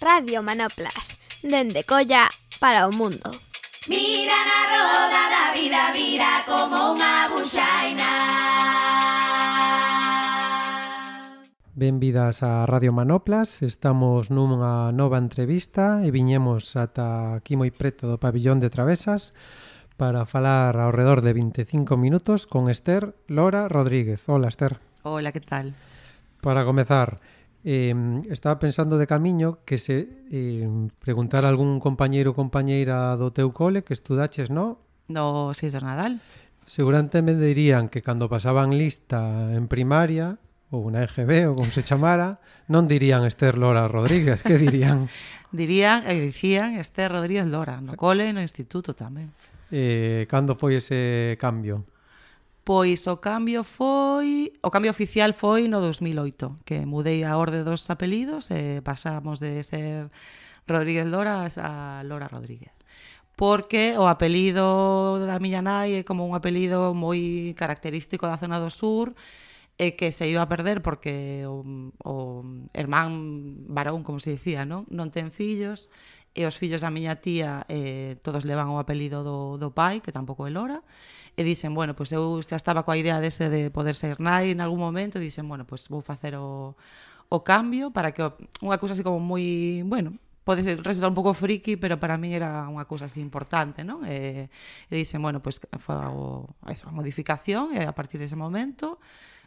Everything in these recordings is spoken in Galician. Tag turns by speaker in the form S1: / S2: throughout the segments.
S1: Radio Manoplas, dende Colla para o mundo.
S2: Mira na roda da vida, vira como unha buxaina.
S3: Benvidas a Radio Manoplas, estamos nunha nova entrevista e viñemos ata aquí moi preto do pabillón de Travesas para falar ao redor de 25 minutos con Esther Lora Rodríguez. Hola, Esther.
S4: Hola, que tal?
S3: Para comezar, eh, estaba pensando de camiño que se eh, preguntar a algún compañeiro ou compañeira do teu cole que estudaches, no?
S4: No Seixas Nadal.
S3: Seguramente me dirían que cando pasaban lista en primaria ou na EGB ou como se chamara, non dirían Esther Lora Rodríguez, que dirían?
S4: dirían e dicían Esther Rodríguez Lora, no cole e no instituto tamén.
S3: Eh, cando foi ese cambio?
S4: Pois o cambio foi, o cambio oficial foi no 2008, que mudei a orde dos apelidos e pasamos de ser Rodríguez Lora a Lora Rodríguez. Porque o apelido da miña nai é como un apelido moi característico da zona do sur, e que se iba a perder porque o, o hermán varón, como se dicía, non, non ten fillos, e os fillos da miña tía eh, todos levan o apelido do, do pai, que tampouco é Lora, e dixen, bueno, pois eu xa estaba coa idea dese de poder ser nai en algún momento, e dixen, bueno, pois vou facer o, o cambio para que o, unha cousa así como moi, bueno, pode ser, resultar un pouco friki, pero para min era unha cousa así importante, non? E, e dixen, bueno, pois foi o, eso, a modificación e a partir dese momento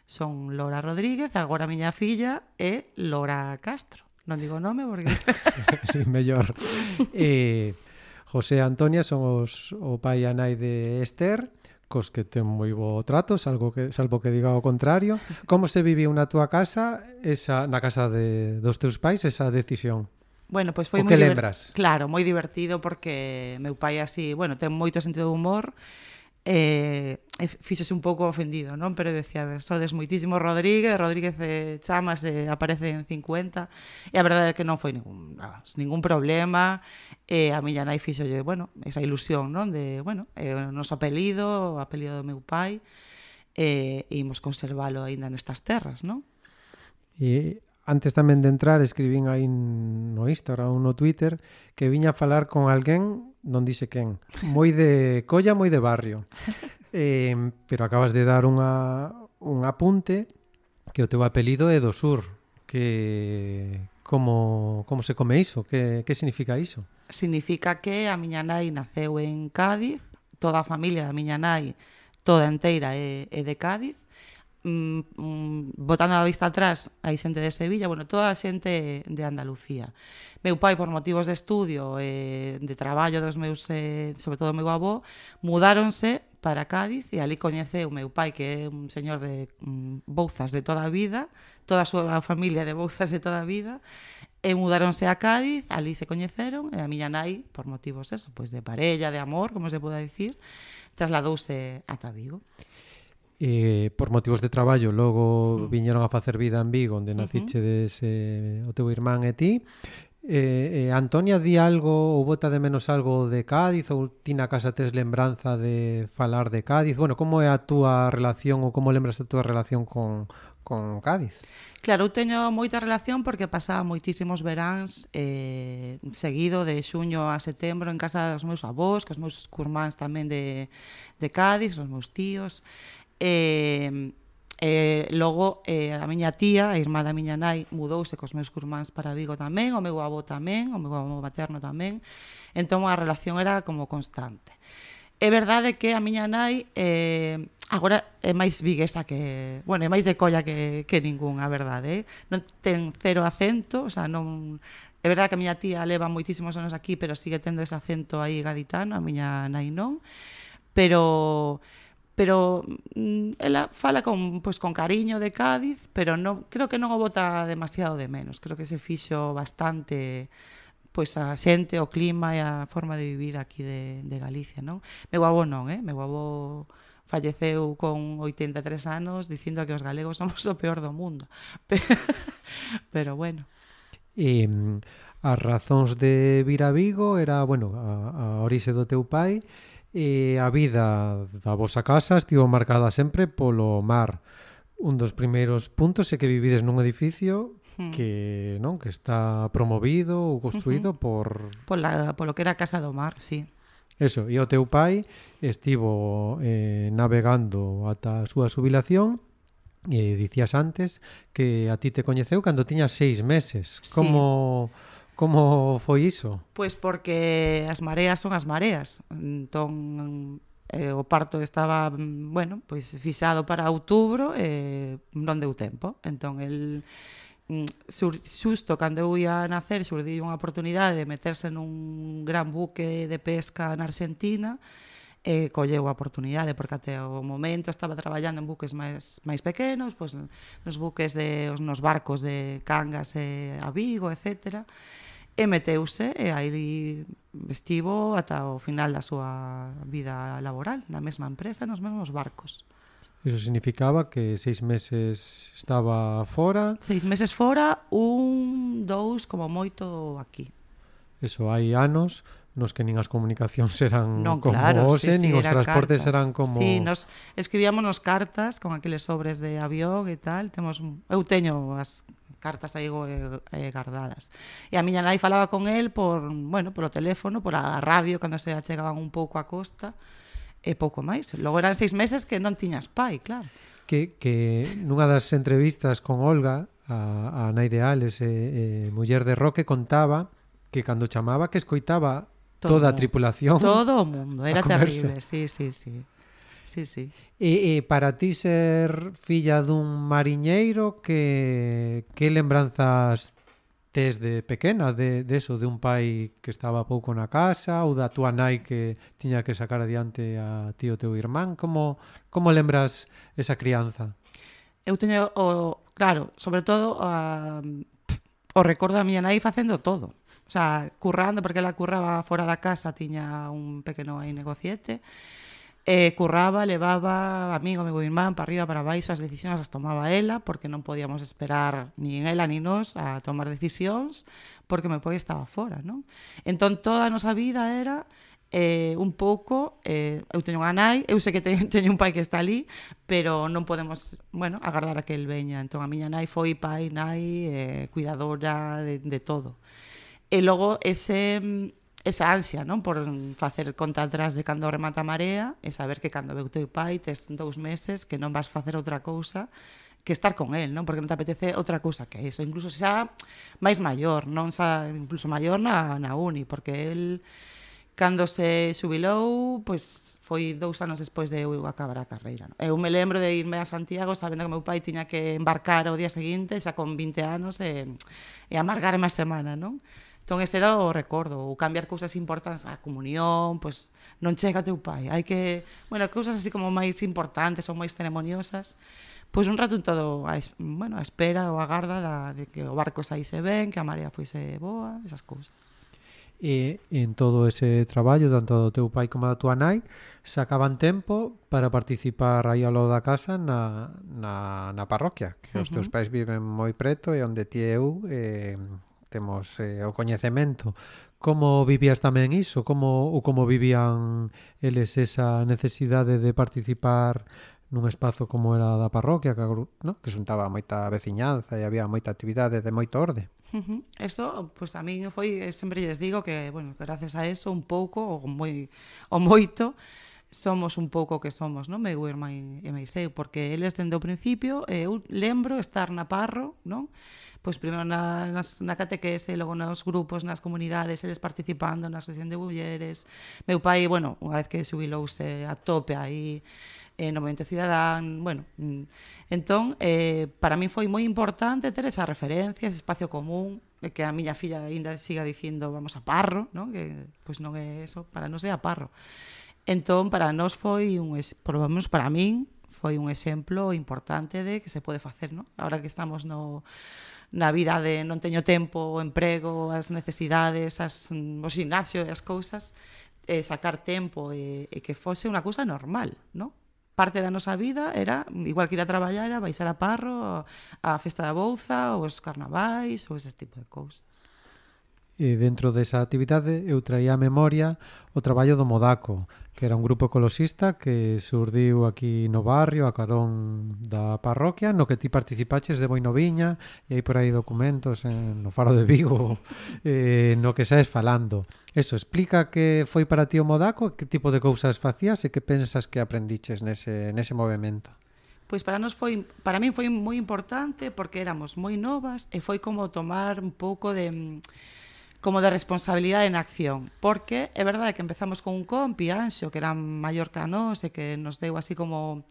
S4: son Lora Rodríguez, agora miña filla e Lora Castro. Non digo nome porque...
S3: sí, mellor. Eh, José Antonia son os, o pai e a nai de Esther, cos que ten moi bo trato, salvo que, salvo que diga o contrario. Como se viviu na túa casa, esa, na casa de, dos teus pais, esa decisión?
S4: Bueno, pois pues foi
S3: o
S4: moi
S3: que lembras?
S4: Claro, moi divertido porque meu pai así, bueno, ten moito sentido de humor E, e fíxose un pouco ofendido, non? Pero decía, a ver, sodes moitísimo Rodríguez, Rodríguez eh, chamas e aparece en 50, e a verdade é que non foi ningún, nada, ningún problema, e eh, a miña nai fíxolle, bueno, esa ilusión, non? De, bueno, eh, o noso apelido, o apelido do meu pai, eh, e imos conservalo aínda nestas terras, non?
S3: E antes tamén de entrar escribín aí no Instagram ou no Twitter que viña a falar con alguén non dixe quen, moi de colla, moi de barrio. Eh, pero acabas de dar unha, un apunte que o teu apelido é do sur, que como, como se come iso? Que, que significa iso?
S4: Significa que a miña nai naceu en Cádiz, toda a familia da miña nai toda enteira é, é de Cádiz, mm, botando a vista atrás, hai xente de Sevilla, bueno, toda a xente de Andalucía. Meu pai, por motivos de estudio e eh, de traballo dos meus, eh, sobre todo meu avó, mudáronse para Cádiz e ali coñeceu meu pai que é un señor de mm, Bouzas de toda a vida, toda a súa familia de Bouzas de toda a vida, e mudáronse a Cádiz, ali se coñeceron, e a miña nai, por motivos eso, pois de parella, de amor, como se poda dicir, trasladouse ata Vigo
S3: eh, por motivos de traballo logo mm. viñeron a facer vida en Vigo onde nacichedes uh -huh. eh, o teu irmán e ti eh, eh, Antonia di algo ou bota de menos algo de Cádiz ou ti na casa tes lembranza de falar de Cádiz bueno, como é a túa relación ou como lembras a túa relación con, con Cádiz
S4: Claro, eu teño moita relación porque pasaba moitísimos veráns eh, seguido de xuño a setembro en casa dos meus avós, que os meus curmáns tamén de, de Cádiz, os meus tíos e, e logo eh, a miña tía, a irmá da miña nai, mudouse cos meus curmáns para Vigo tamén, o meu avó tamén, o meu avó materno tamén, entón a relación era como constante. É verdade que a miña nai eh, agora é máis viguesa que, bueno, é máis de colla que, que ningún, a verdade, eh? non ten cero acento, o sea, non, É verdade que a miña tía leva moitísimos anos aquí, pero sigue tendo ese acento aí gaditano, a miña nai non. Pero pero mm, ela fala con pois con cariño de Cádiz, pero non creo que non o bota demasiado de menos. Creo que se fixo bastante pois a xente, o clima e a forma de vivir aquí de, de Galicia, non? Meu avó non, eh? Meu avó falleceu con 83 anos dicindo que os galegos somos o peor do mundo. Pero, pero bueno.
S3: E mm, as razóns de vir a Vigo era, bueno, a, a orixe do teu pai, E a vida da vosa casa estivo marcada sempre polo mar. Un dos primeiros puntos é que vivides nun edificio
S4: hmm.
S3: que non que está promovido ou construído por
S4: pola polo que era a Casa do Mar, si. Sí.
S3: Eso, e o teu pai estivo eh, navegando ata a súa jubilación e dicías antes que a ti te coñeceu cando tiñas seis meses.
S4: Sí.
S3: Como Como foi iso?
S4: Pois porque as mareas son as mareas. Entón, eh, o parto estaba, bueno, pois fixado para outubro e eh, non deu tempo. Entón, el mm, sur, xusto cando eu ia nacer surdiu unha oportunidade de meterse nun gran buque de pesca na Argentina e colleu a oportunidade porque até o momento estaba traballando en buques máis máis pequenos, pois nos buques de nos barcos de Cangas e a Vigo, etcétera e meteuse e aí estivo ata o final da súa vida laboral na mesma empresa, nos mesmos barcos.
S3: Iso significaba que seis meses estaba fora.
S4: Seis meses fora, un, dous, como moito aquí.
S3: Eso, hai anos nos que nin as comunicacións eran
S4: non,
S3: como
S4: claro,
S3: hoxe,
S4: sí, sí,
S3: nin os transportes
S4: cartas.
S3: eran como...
S4: Sí, nos escribíamos nos cartas con aqueles sobres de avión e tal. Temos, eu teño as cartas aí eh, eh, guardadas. E a miña nai falaba con el por, bueno, polo teléfono, por a radio, cando se achegaban un pouco a costa, e pouco máis. Logo eran seis meses que non tiñas pai, claro.
S3: Que, que nunha das entrevistas con Olga, a, a nai de Ales, e, e muller de Roque, contaba que cando chamaba que escoitaba
S4: todo,
S3: toda a tripulación.
S4: Todo o mundo, era terrible, sí, sí, sí sí, sí.
S3: E, e para ti ser filla dun mariñeiro que que lembranzas tes de pequena de, de eso, de un pai que estaba pouco na casa ou da tua nai que tiña que sacar adiante a ti o teu irmán como, como lembras esa crianza?
S4: Eu teño o, claro, sobre todo a, o recordo a miña nai facendo todo o sea, currando porque ela curraba fora da casa tiña un pequeno aí negociete eh, curraba, levaba a mí o meu irmán para arriba para baixo, as decisións as tomaba ela, porque non podíamos esperar nin ela ni nós a tomar decisións, porque meu pai estaba fora, non? Entón, toda a nosa vida era eh, un pouco, eh, eu teño unha nai, eu sei que teño, teño un pai que está ali, pero non podemos, bueno, agardar a que el veña. Entón, a miña nai foi pai, nai, eh, cuidadora de, de todo. E logo, ese mm, esa ansia, non? Por facer conta atrás de cando remata a marea e saber que cando veu teu pai tes dous meses que non vas facer outra cousa que estar con el, non? Porque non te apetece outra cousa que eso. Incluso xa máis maior, non xa incluso maior na, na uni, porque el cando se xubilou, pois foi dous anos despois de eu acabar a carreira. Non? Eu me lembro de irme a Santiago sabendo que meu pai tiña que embarcar o día seguinte, xa con 20 anos, e, e amargarme a semana, non? Entón ese era o recordo, ou cambiar cousas importantes, a comunión, pois non chega teu pai, hai que, bueno, cousas así como máis importantes ou máis ceremoniosas, pois un rato todo a, bueno, a espera ou a garda da, de que o barco saíse ben, que a marea foise boa, esas cousas.
S3: E en todo ese traballo, tanto do teu pai como da tua nai, sacaban tempo para participar aí ao lado da casa na, na, na parroquia, que uh -huh. os teus pais viven moi preto e onde ti eu eh, temos eh, o coñecemento. Como vivías tamén iso? Como, ou como vivían eles esa necesidade de participar nun espazo como era da parroquia, que, no? que xuntaba moita veciñanza e había moita actividade de moito orde.
S4: Eso, pois pues, a min foi, eh, sempre lles digo que, bueno, gracias a eso un pouco, ou, moi, ou moito, somos un pouco que somos, non? Meu irmán e meu seu, porque eles dende o principio eh, eu lembro estar na parro, non? pois primeiro na, nas, na catequese, logo nos grupos, nas comunidades, eles participando na asociación de mulleres. Meu pai, bueno, unha vez que xubilouse a tope aí eh, no Movimento Cidadán, bueno, mm, entón, eh, para mí foi moi importante ter esa referencia, ese espacio común, que a miña filla aínda siga dicindo vamos a Parro, non? Que pois non é eso, para non é a Parro. Entón, para nós foi un, por lo menos para min, foi un exemplo importante de que se pode facer, non? Ahora que estamos no na vida de non teño tempo, o emprego, as necesidades, as, mm, o gimnasio e as cousas, eh, sacar tempo e, e que fose unha cousa normal, non? parte da nosa vida era, igual que ir a traballar, era baixar a parro, a festa da Bouza, ou os carnavais, ou ese tipo de cousas
S3: e dentro desa actividade eu traía a memoria o traballo do Modaco, que era un grupo ecoloxista que surdiu aquí no barrio, a carón da parroquia, no que ti participaches de Boinoviña, e hai por aí documentos en, no Faro de Vigo, eh, no que saes falando. Eso, explica que foi para ti o Modaco, que tipo de cousas facías e que pensas que aprendiches nese, nese movimento
S4: pois para nós foi para min foi moi importante porque éramos moi novas e foi como tomar un pouco de como de responsabilidade en acción, porque é verdade que empezamos con un compi, Anxo, que era maior ca nós e que nos deu así como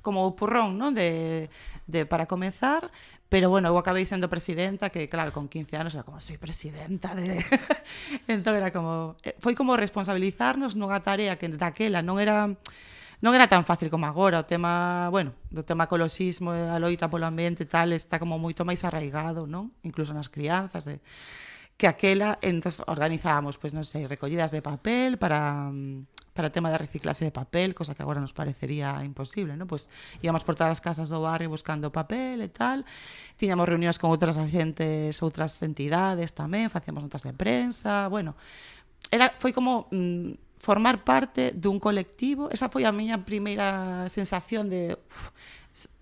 S4: como o purrón, non, de, de para comenzar, pero bueno, eu acabei sendo presidenta, que claro, con 15 anos era como, soy presidenta de... entón era como, eh, foi como responsabilizarnos nunha tarea que daquela non era non era tan fácil como agora, o tema, bueno, do tema ecoloxismo, a loita polo ambiente e tal, está como moito máis arraigado, non? Incluso nas crianzas, e, que aquela entonces organizábamos, pues non sei, recollidas de papel para mm, para tema de reciclaxe de papel, cosa que agora nos parecería imposible, ¿no? Pois pues, íamos por todas as casas do barrio buscando papel e tal. Tiñamos reunións con outras agentes, outras entidades tamén, facíamos notas de prensa, bueno, era foi como mm, formar parte dun colectivo, esa foi a miña primeira sensación de uf,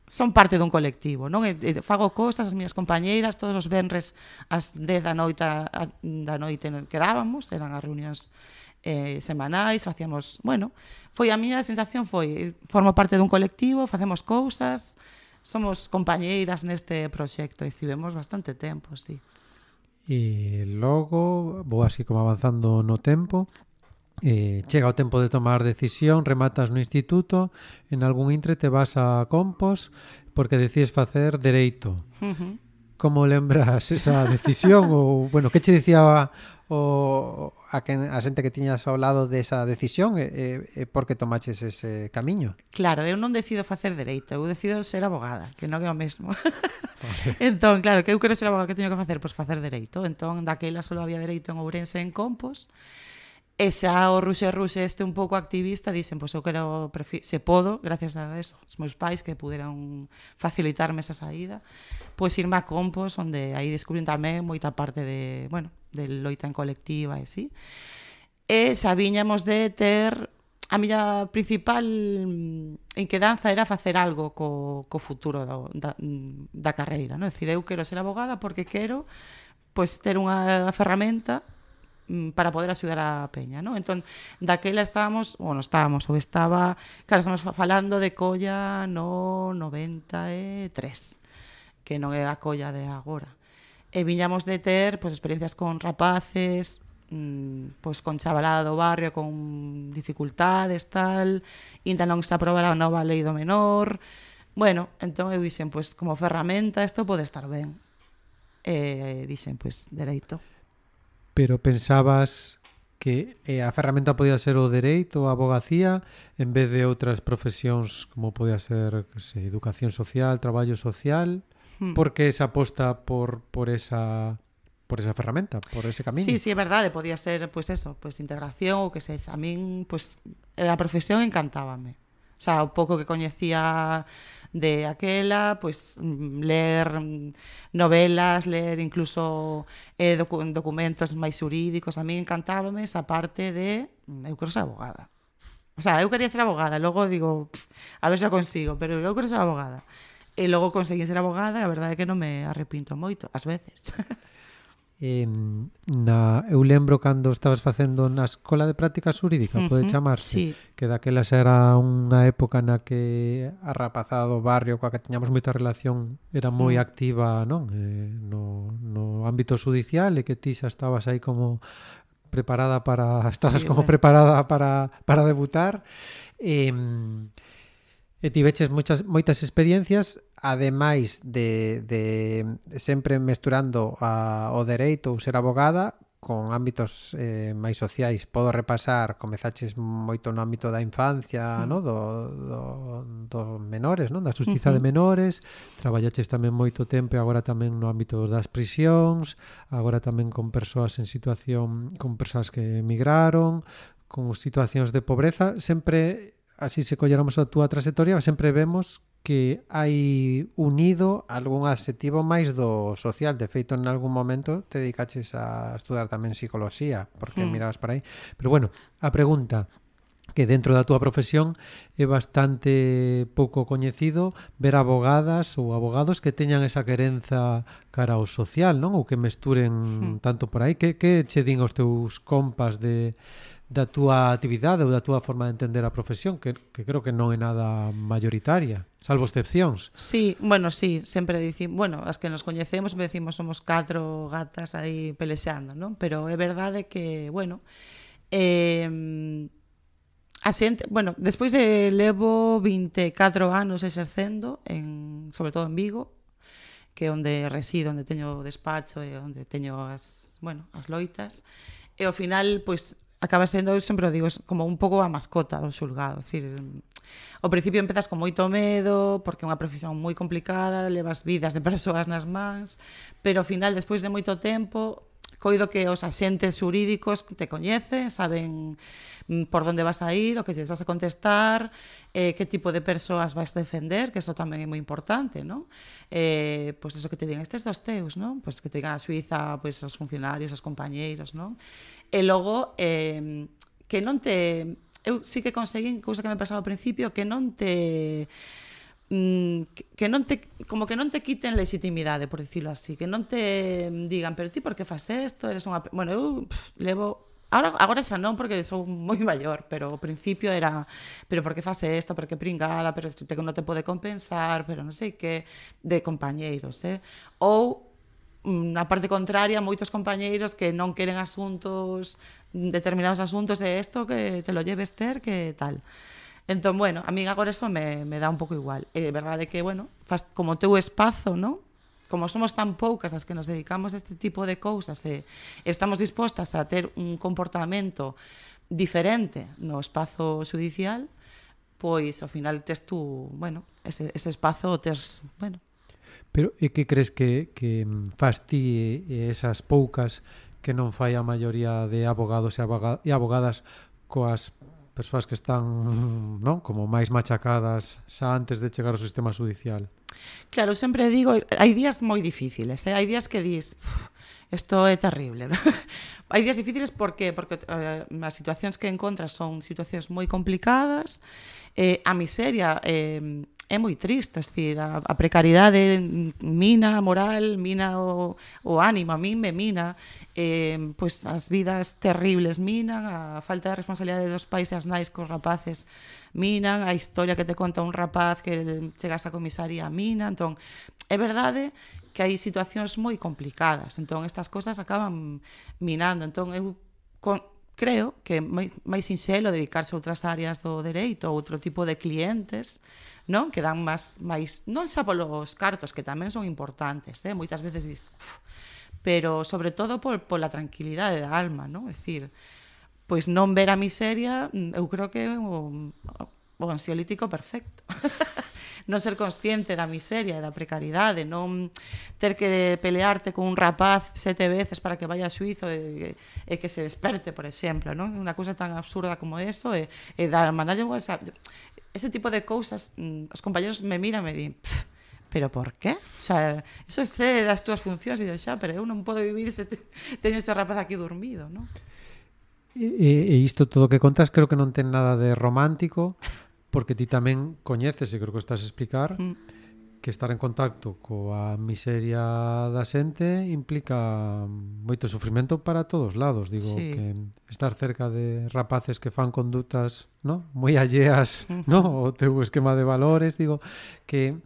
S4: son parte dun colectivo, non? E, e fago cosas as miñas compañeiras todos os venres ás 10 da noite a, da noite quedábamos, eran as reunións eh, semanais, facíamos, bueno, foi a miña sensación foi, formo parte dun colectivo, facemos cousas, somos compañeiras neste proxecto e estivemos bastante tempo, si. Sí.
S3: E logo, vou así como avanzando no tempo, Eh, chega o tempo de tomar decisión, rematas no instituto, en algún intre te vas a compos porque decides facer dereito.
S4: Uh -huh.
S3: Como lembras esa decisión ou bueno, que che dicía o a, que, a xente que tiñas ao lado desa decisión e, e, e por que tomaches ese camiño?
S4: Claro, eu non decido facer dereito, eu decido ser abogada, que non é o mesmo. Vale. entón, claro, que eu quero ser abogada, que teño que facer? Pois facer dereito. Entón, daquela só había dereito en Ourense en Compos, E xa o ruxe ruxe este un pouco activista dicen, pois eu quero se podo, gracias a eso, os meus pais que puderon facilitarme esa saída, pois irme a Compos, onde aí descubrín tamén moita parte de, bueno, de loita en colectiva e así. E xa viñamos de ter a miña principal mm, inquedanza era facer algo co, co futuro da, da, da carreira, non? Decir, eu quero ser abogada porque quero pois ter unha ferramenta Mm, para poder axudar a peña, non? Entón, daquela estábamos, bueno, estábamos, ou estaba, claro, estamos falando de colla no 93, que non é a colla de agora. E viñamos de ter, pois, experiencias con rapaces, pois con chavalada do barrio con dificultades tal, ainda non se aprobara a nova lei do menor. Bueno, entón eu dixen, pois como ferramenta isto pode estar ben. E dixen, pois dereito
S3: pero pensabas que eh, a ferramenta podía ser o dereito ou a abogacía en vez de outras profesións como podía ser que sei, educación social, traballo social hmm. porque esa aposta por, por esa por esa ferramenta, por ese camiño.
S4: Sí, sí, é verdade, podía ser, pois pues, eso, pois pues, integración ou que sei, a min, pois pues, a profesión encantábame. O sea, o pouco que coñecía de aquela, pois ler mm, novelas, ler incluso eh, docu documentos máis xurídicos, a mí encantábame esa parte de mm, eu quero ser abogada. O sea, eu quería ser abogada, logo digo, pff, a ver se o consigo, pero eu quero ser abogada. E logo conseguí ser abogada, e a verdade é que non me arrepinto moito, ás veces.
S3: eh, na, eu lembro cando estabas facendo na Escola de Práctica Xurídica, uh -huh, pode chamarse,
S4: sí.
S3: que daquela xa era unha época na que a rapazada do barrio coa que teñamos moita relación era moi uh -huh. activa non eh, no, no ámbito judicial e que ti xa estabas aí como preparada para estabas sí, como bueno. preparada para, para debutar eh, E tiveches moitas, moitas experiencias, ademais de, de sempre mesturando a, o dereito ou ser abogada, con ámbitos eh, máis sociais. Podo repasar, comezaches moito no ámbito da infancia, mm. no? do, do, dos menores, non? da justiza uh -huh. de menores, traballaches tamén moito tempo e agora tamén no ámbito das prisións, agora tamén con persoas en situación, con persoas que emigraron, con situacións de pobreza, sempre así se colléramos a túa trayectoria, sempre vemos que hai unido algún adxetivo máis do social. De feito, en algún momento te dedicaches a estudar tamén psicoloxía, porque
S4: mm.
S3: mirabas para aí. Pero bueno, a pregunta que dentro da túa profesión é bastante pouco coñecido ver abogadas ou abogados que teñan esa querenza cara ao social, non? Ou que mesturen hmm. tanto por aí. Que, que che din os teus compas de da túa actividade ou da túa forma de entender a profesión, que, que creo que non é nada mayoritaria, salvo excepcións.
S4: Sí, bueno, sí, sempre dicimos, bueno, as que nos coñecemos me decimos somos catro gatas aí pelexando, non? Pero é verdade que, bueno, eh, a xente, bueno, despois de levo 24 anos exercendo en, sobre todo en Vigo, que é onde resido, onde teño o despacho e onde teño as, bueno, as loitas. E ao final, pois, acaba sendo, eu sempre o digo, como un pouco a mascota do xulgado, decir, mm, ao principio empezas con moito medo, porque é unha profesión moi complicada, levas vidas de persoas nas mans, pero ao final, despois de moito tempo, coido que os axentes xurídicos te coñecen, saben mm, por onde vas a ir, o que lles vas a contestar, eh, que tipo de persoas vas a defender, que eso tamén é moi importante, non? Eh, pois pues eso que te digan, estes dos teus, non? Pois pues que te digan a Suiza, pois pues, os funcionarios, os compañeiros, non? E logo, eh, que non te... Eu sí que conseguín, cousa que me pasaba ao principio, que non te Mm, que non te como que non te quiten legitimidade, por dicilo así, que non te mm, digan, pero ti por que fas isto? Eres unha, bueno, eu pff, levo Ahora, agora xa non, porque sou moi maior, pero ao principio era, pero por que fase esto, por que pringada, pero este que non te pode compensar, pero non sei que, de compañeiros, eh? Ou, mm, na parte contraria, moitos compañeiros que non queren asuntos, determinados asuntos, e isto que te lo lleves ter, que tal. Entón, bueno, a mí agora eso me, me dá un pouco igual. E de verdade que, bueno, faz como teu espazo, non? Como somos tan poucas as que nos dedicamos a este tipo de cousas e estamos dispostas a ter un comportamento diferente no espazo judicial, pois ao final tes tú, bueno, ese, ese espazo tes, bueno,
S3: Pero e que crees que, que faz ti e esas poucas que non fai a maioría de abogados e abogadas coas persoas que están non como máis machacadas xa antes de chegar ao sistema judicial.
S4: Claro, sempre digo, hai días moi difíciles, eh? hai días que dis, isto é terrible. hai días difíciles porque porque eh, as situacións que encontras son situacións moi complicadas, eh, a miseria eh, é moi triste, decir, a, a precariedade mina a moral, mina o, o ánimo, a min me mina, eh, pois as vidas terribles minan, a falta de responsabilidade dos pais e as nais cos rapaces minan, a historia que te conta un rapaz que chegas a comisaría mina, entón, é verdade que hai situacións moi complicadas, entón estas cosas acaban minando, entón eu con, creo que é moi, máis sinxelo dedicarse a outras áreas do dereito, a outro tipo de clientes, non? Que dan máis, máis non xa polos cartos, que tamén son importantes, eh? moitas veces dis, uf, pero sobre todo por, pola tranquilidade da alma, non? É dicir, pois non ver a miseria, mm, eu creo que é o, o ansiolítico perfecto. non ser consciente da miseria e da precariedade, non ter que pelearte con un rapaz sete veces para que vaya a Suizo e, e que se desperte, por exemplo, non? Unha cousa tan absurda como eso e, e dar mandarlle un WhatsApp. Ese tipo de cousas, mm, os compañeros me miran e me din, pff, pero por qué? O sea, eso excede das túas funcións, e eu xa, pero eu non podo vivir se te, teño este rapaz aquí dormido, non?
S3: E, e isto todo que contas creo que non ten nada de romántico porque ti tamén coñeces, e creo que estás a explicar,
S4: mm.
S3: que estar en contacto coa miseria da xente implica moito sufrimento para todos lados, digo,
S4: sí.
S3: que estar cerca de rapaces que fan condutas, no, moi alleas, mm. no, o teu esquema de valores, digo, que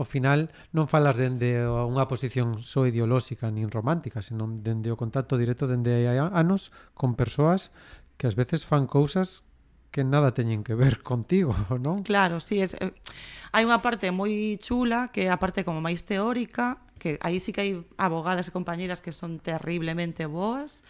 S3: ao final non falas dende unha posición só ideolóxica nin romántica, senón dende o contacto directo dende hai anos con persoas que ás veces fan cousas que nada teñen que ver contigo, non?
S4: Claro, sí, es, eh, hai unha parte moi chula que é a parte como máis teórica, que aí sí que hai abogadas e compañeiras que son terriblemente boas,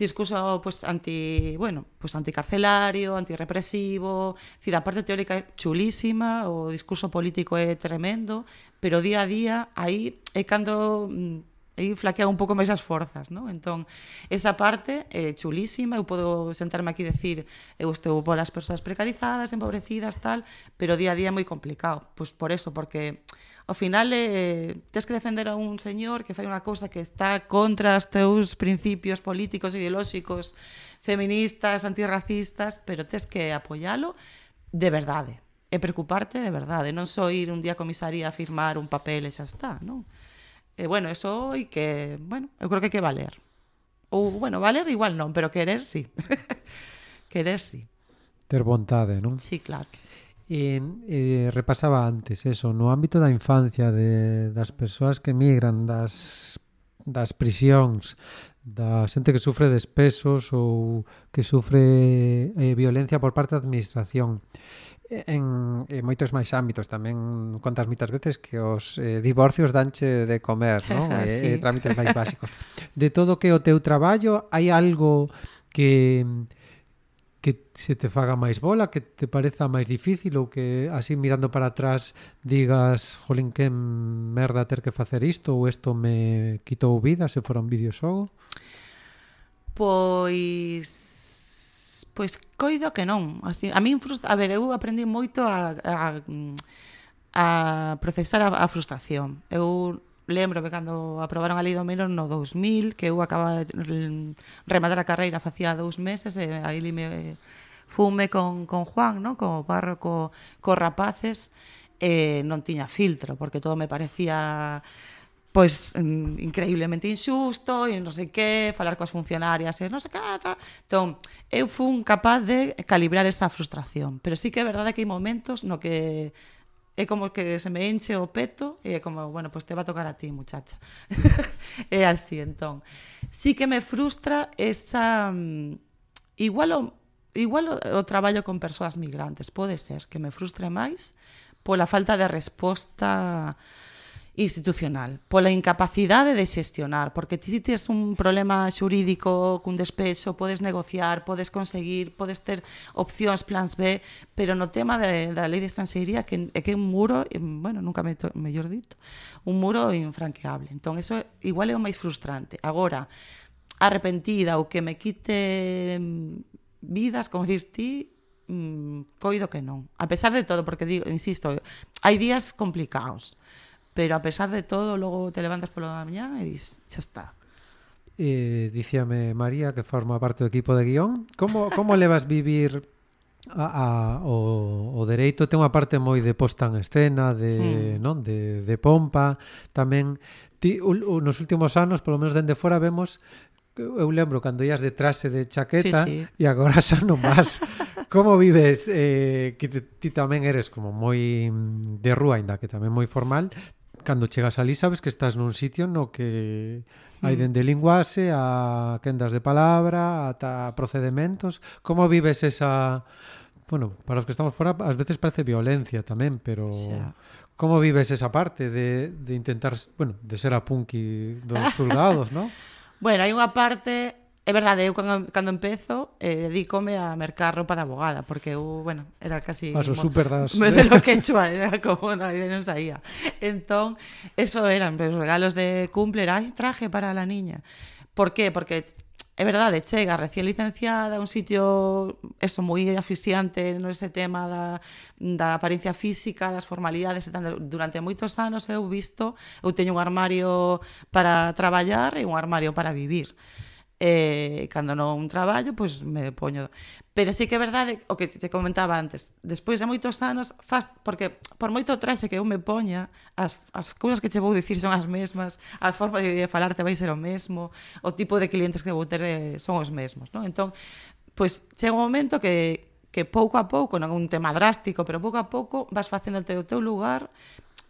S4: discurso pues anti, bueno, pues anticarcelario, antirrepresivo, decir, a parte teórica é chulísima, o discurso político é tremendo, pero día a día aí é cando mm, aí flaquean un pouco máis as forzas, non? Entón, esa parte é eh, chulísima, eu podo sentarme aquí e decir, eu estou polas persoas precarizadas, empobrecidas, tal, pero día a día é moi complicado. Pois por eso, porque ao final eh, tens que defender a un señor que fai unha cousa que está contra os teus principios políticos, ideolóxicos, feministas, antirracistas, pero tens que apoialo de verdade e preocuparte de verdade, non só ir un día a comisaría a firmar un papel e xa está, non? E bueno, eso e que, bueno, eu creo que hai que valer. Ou, bueno, valer igual non, pero querer sí. querer sí.
S3: Ter vontade, non?
S4: Sí, claro.
S3: E, eh, repasaba antes eso, no ámbito da infancia de, das persoas que migran das, das prisións da xente que sufre despesos ou que sufre eh, violencia por parte da administración en, en moitos máis ámbitos tamén contas moitas veces que os eh, divorcios danche de comer, non?
S4: Eh, sí.
S3: eh, e trámites máis básicos. De todo que o teu traballo, hai algo que que se te faga máis bola, que te pareza máis difícil ou que así mirando para atrás digas, jolín, que merda ter que facer isto ou isto me quitou vida se fora un videoxogo?
S4: Pois Pois coido que non. Así, a min frustra... a ver, eu aprendi moito a, a, a procesar a, a frustración. Eu lembrome cando aprobaron a Lei do menor no 2000, que eu acaba de rematar a carreira facía dous meses e aí me fume con, con Juan, no? como párroco co rapaces, e non tiña filtro, porque todo me parecía pois increíblemente injusto e non sei que, falar coas funcionarias eh, e non sei que, tal. entón eu fun capaz de calibrar esa frustración pero sí que é verdade que hai momentos no que é como que se me enche o peto e é como, bueno, pois te va a tocar a ti, muchacha é así, entón sí que me frustra esa mm, igual o, igual o, o traballo con persoas migrantes pode ser que me frustre máis pola falta de resposta institucional, pola incapacidade de xestionar, porque ti tes un problema xurídico cun despeso, podes negociar, podes conseguir, podes ter opcións, plans B, pero no tema de, da lei de estanxeiría que é que un muro, bueno, nunca me to, mellor dito, un muro infranqueable. Entón, eso igual é o máis frustrante. Agora, arrepentida ou que me quite mm, vidas, como dís ti, mm, coido que non. A pesar de todo, porque digo, insisto, hai días complicados Pero a pesar de todo, logo te levantas pola mañá e dis, xa está.
S3: Eh, dicíame María que forma parte do equipo de guión, como como levas vivir a, a o, o dereito ten unha parte moi de posta en escena, de, mm. non, de de pompa, tamén ti, u, u, nos últimos anos, polo menos dende fora vemos eu lembro cando ias de traxe de chaqueta
S4: sí, sí.
S3: e agora xa non vas. Como vives? Eh, que ti tamén eres como moi de rúa, ainda que tamén moi formal cando chegas ali sabes que estás nun sitio no que hai mm. dende linguaxe a quendas de palabra ata procedementos como vives esa bueno, para os que estamos fora ás veces parece violencia tamén pero
S4: xa.
S3: como vives esa parte de, de intentar bueno, de ser a punky dos xulgados, non?
S4: Bueno, hai unha parte É verdade, eu cando, cando empezo eh, dedícome a mercar roupa de abogada porque eu, bueno, era casi
S3: Paso super das...
S4: me de lo que quechua, era como na idea non saía entón, eso eran os regalos de cumple, era, traje para la niña por qué? porque é verdade, chega recién licenciada un sitio eso moi asfixiante no ese tema da, da apariencia física, das formalidades e tal. durante moitos anos eu visto eu teño un armario para traballar e un armario para vivir e cando non traballo, pois me poño. Pero sí que é verdade o que te comentaba antes. Despois de moitos anos, faz porque por moito traxe que eu me poña, as as cousas que che vou dicir son as mesmas, a forma de, de falarte vai ser o mesmo, o tipo de clientes que vou ter eh, son os mesmos, non? Entón, pois chega un momento que que pouco a pouco, non é un tema drástico, pero pouco a pouco vas facendo o teu lugar,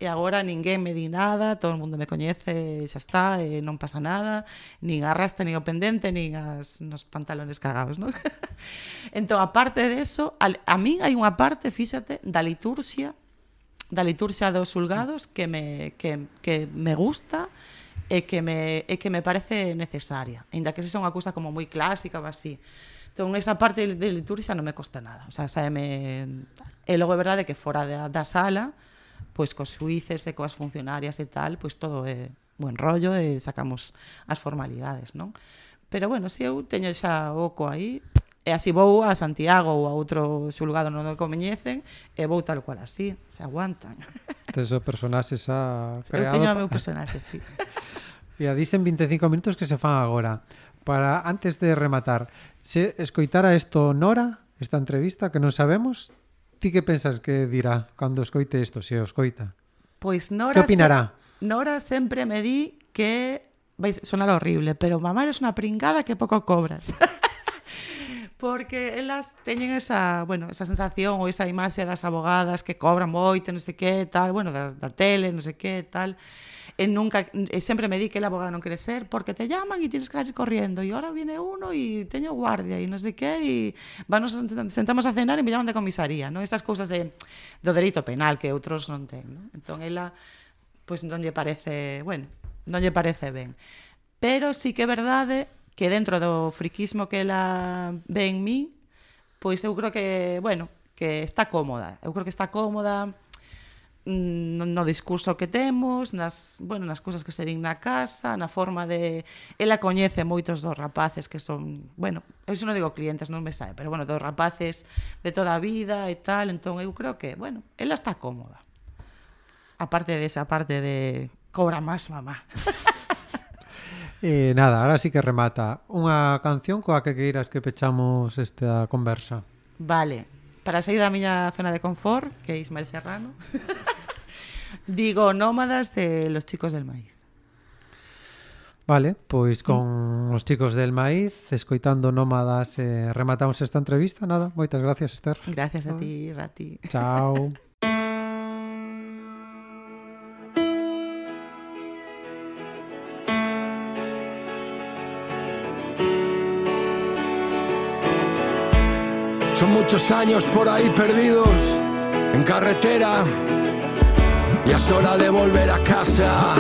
S4: e agora ninguén me di nada, todo o mundo me coñece, xa está, e non pasa nada, nin a rasta, nin o pendente, nin as, nos pantalones cagados, non? entón, aparte deso, a, a min hai unha parte, fíxate, da liturxia, da liturxia dos sulgados que me, que, que me gusta, e que me, e que me parece necesaria, ainda que sexa unha cousa como moi clásica ou así. Entón, esa parte de liturxia non me costa nada. O sea, sabe, me... E logo é verdade que fora da, da sala, pois cos xuíces e coas funcionarias e tal, pois todo é buen rollo e sacamos as formalidades, non? Pero bueno, se eu teño xa oco aí, e así vou a Santiago ou a outro xulgado non o coñecen e vou tal cual así, se aguantan.
S3: Tes o personaxe xa creado.
S4: Eu teño o meu personaxe, sí.
S3: e a dicen 25 minutos que se fan agora. Para antes de rematar, se escoitara isto Nora, esta entrevista que non sabemos, ti que pensas que dirá cando escoite isto, se o escoita?
S4: Pois Nora...
S3: Que opinará?
S4: Se... Nora sempre me di que... Vais, sonar horrible, pero mamá eres unha pringada que pouco cobras. porque elas teñen esa, bueno, esa sensación ou esa imaxe das abogadas que cobran moito, non sei que, tal, bueno, da, da tele, non sei que, tal e nunca e sempre me di que el abogado non quere ser porque te llaman e tienes que ir corriendo e ahora viene uno e teño guardia e non sei que e vanos sentamos a cenar e me llaman de comisaría, non? Esas cousas de, do delito penal que outros non ten, non? Entón ela pois pues, non lle parece, bueno, non lle parece ben. Pero sí que é verdade que dentro do friquismo que ela ve en mí, pois eu creo que, bueno, que está cómoda. Eu creo que está cómoda, no, no discurso que temos, nas, bueno, nas cousas que se din na casa, na forma de... Ela coñece moitos dos rapaces que son... Bueno, eu non digo clientes, non me sabe, pero bueno, dos rapaces de toda a vida e tal, entón eu creo que, bueno, ela está cómoda. Aparte de esa parte de cobra máis mamá.
S3: eh, nada, ahora sí que remata. Unha canción coa que queiras que pechamos esta conversa.
S4: Vale, para sair da miña zona de confort, que é Ismael Serrano. digo Nómadas de los chicos del maíz.
S3: Vale, pois con os chicos del maíz, escoitando nómadas, eh, rematamos esta entrevista. Nada, moitas gracias, Esther.
S4: Gracias a ti, Rati.
S3: Chao.
S5: Son muchos años por ahí perdidos en carretera. Ya es hora de volver a casa.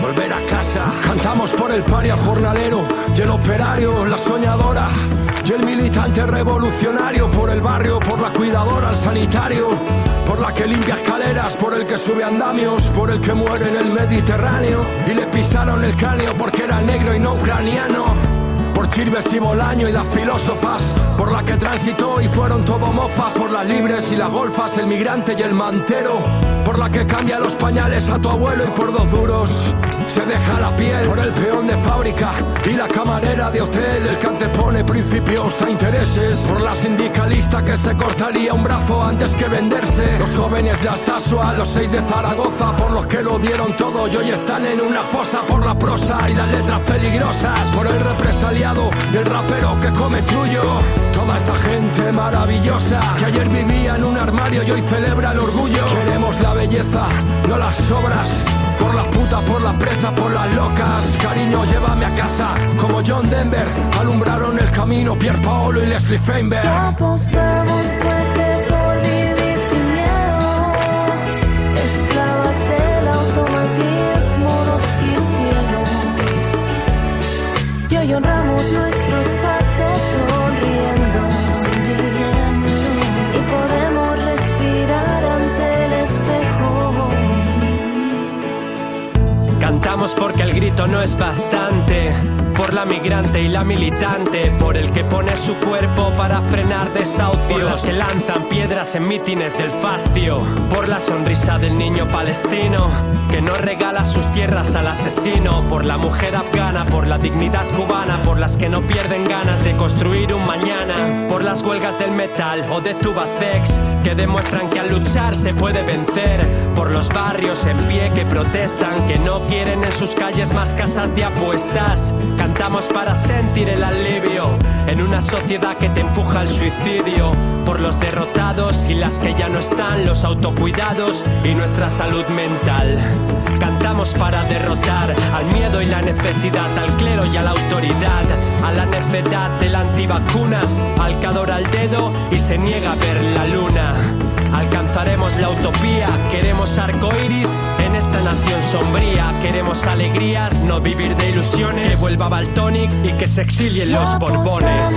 S5: Volver a casa. Cantamos por el paria jornalero y el operario, la soñadora. Y el militante revolucionario por el barrio, por la cuidadora, el sanitario. Por la que limpia escaleras, por el que sube andamios, por el que muere en el Mediterráneo. Y le pisaron el cráneo porque era negro y no ucraniano. Por Chirves y Bolaño y las filósofas, por la que transitó y fueron todo mofas, por las libres y las golfas, el migrante y el mantero, por la que cambia los pañales a tu abuelo y por dos duros se deja la piel, por el peón de fábrica y la camarera de hotel, el que antepone principios a intereses, por la sindicalista que se cortaría un brazo antes que venderse, los jóvenes de Alsasua, los seis de Zaragoza, por los que lo dieron todo y hoy están en una fosa, por la prosa y las letras peligrosas, por el represaliado del rapero que come tuyo. Toda esa gente maravillosa que ayer vivía en un armario y hoy celebra el orgullo. Queremos la belleza, no las obras. Por las putas, por las presas, por las locas. Cariño, llévame a casa. Como John Denver, alumbraron el camino Pierre Paolo y Leslie Feinberg.
S6: Porque el grito no es bastante. Por la migrante y la militante, por el que pone su cuerpo para frenar desahucios, por los que lanzan piedras en mítines del fascio, por la sonrisa del niño palestino que no regala sus tierras al asesino, por la mujer afgana, por la dignidad cubana, por las que no pierden ganas de construir un mañana, por las huelgas del metal o de Tubacex que demuestran que al luchar se puede vencer, por los barrios en pie que protestan, que no quieren en sus calles más casas de apuestas. Cantamos para sentir el alivio en una sociedad que te empuja al suicidio. Por los derrotados y las que ya no están, los autocuidados y nuestra salud mental. Cantamos para derrotar al miedo y la necesidad, al clero y a la autoridad, a la necedad del antivacunas, al que adora el dedo y se niega a ver la luna. Alcanzaremos la utopía, queremos arcoiris en esta nación sombría, queremos alegrías, no vivir de ilusiones, que vuelva Baltonic y que se exilien los borbones.